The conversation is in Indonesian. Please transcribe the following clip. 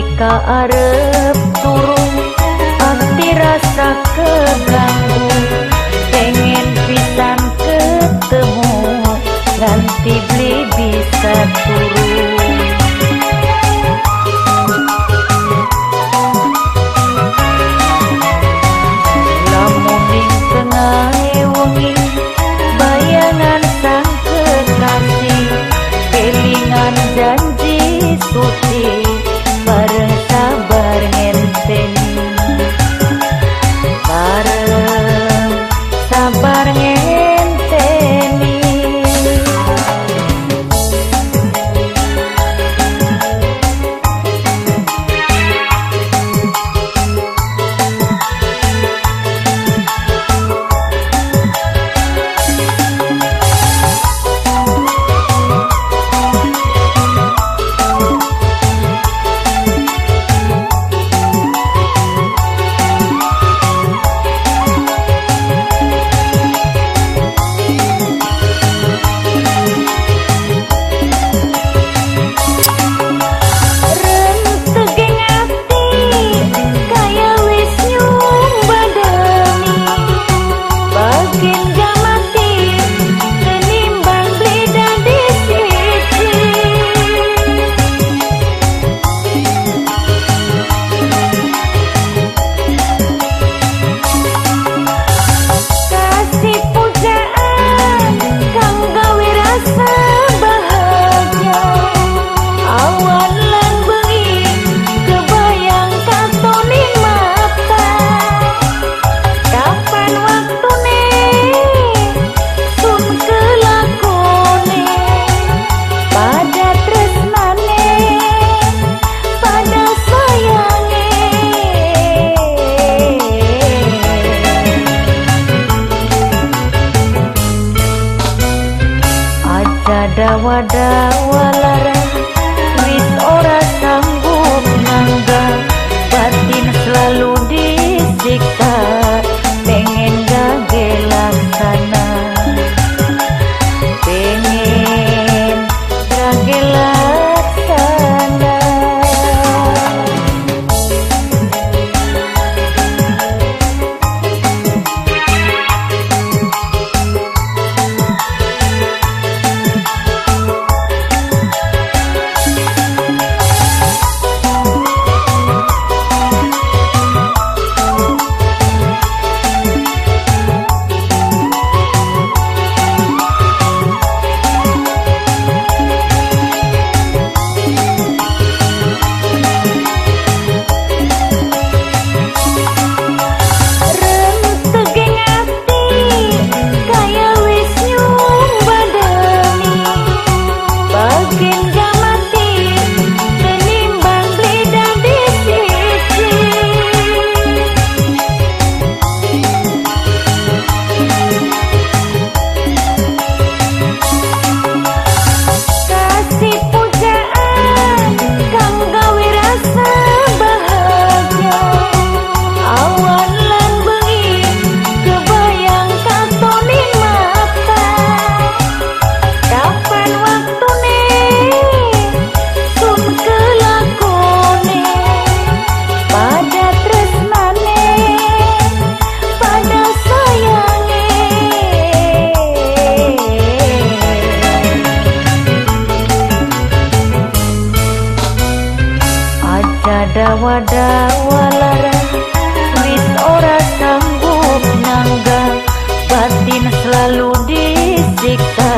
nalika arep turun pasti rasa keganggu. Pengen pisan ketemu ganti beli bisa turun. Lamuning tengah wengi bayangan sang kekasih. Kelingan janji tutup Wadah wadah walara wis ora wada-wada walaran wis ora sanggup nangga batin selalu disiksa.